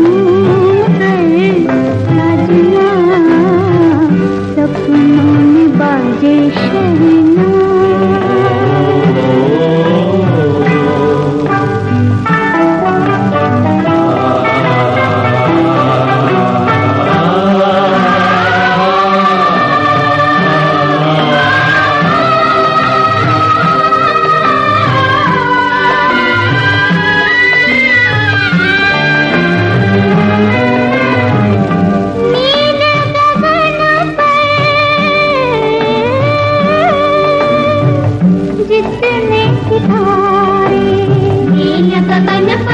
Ooh. Sabana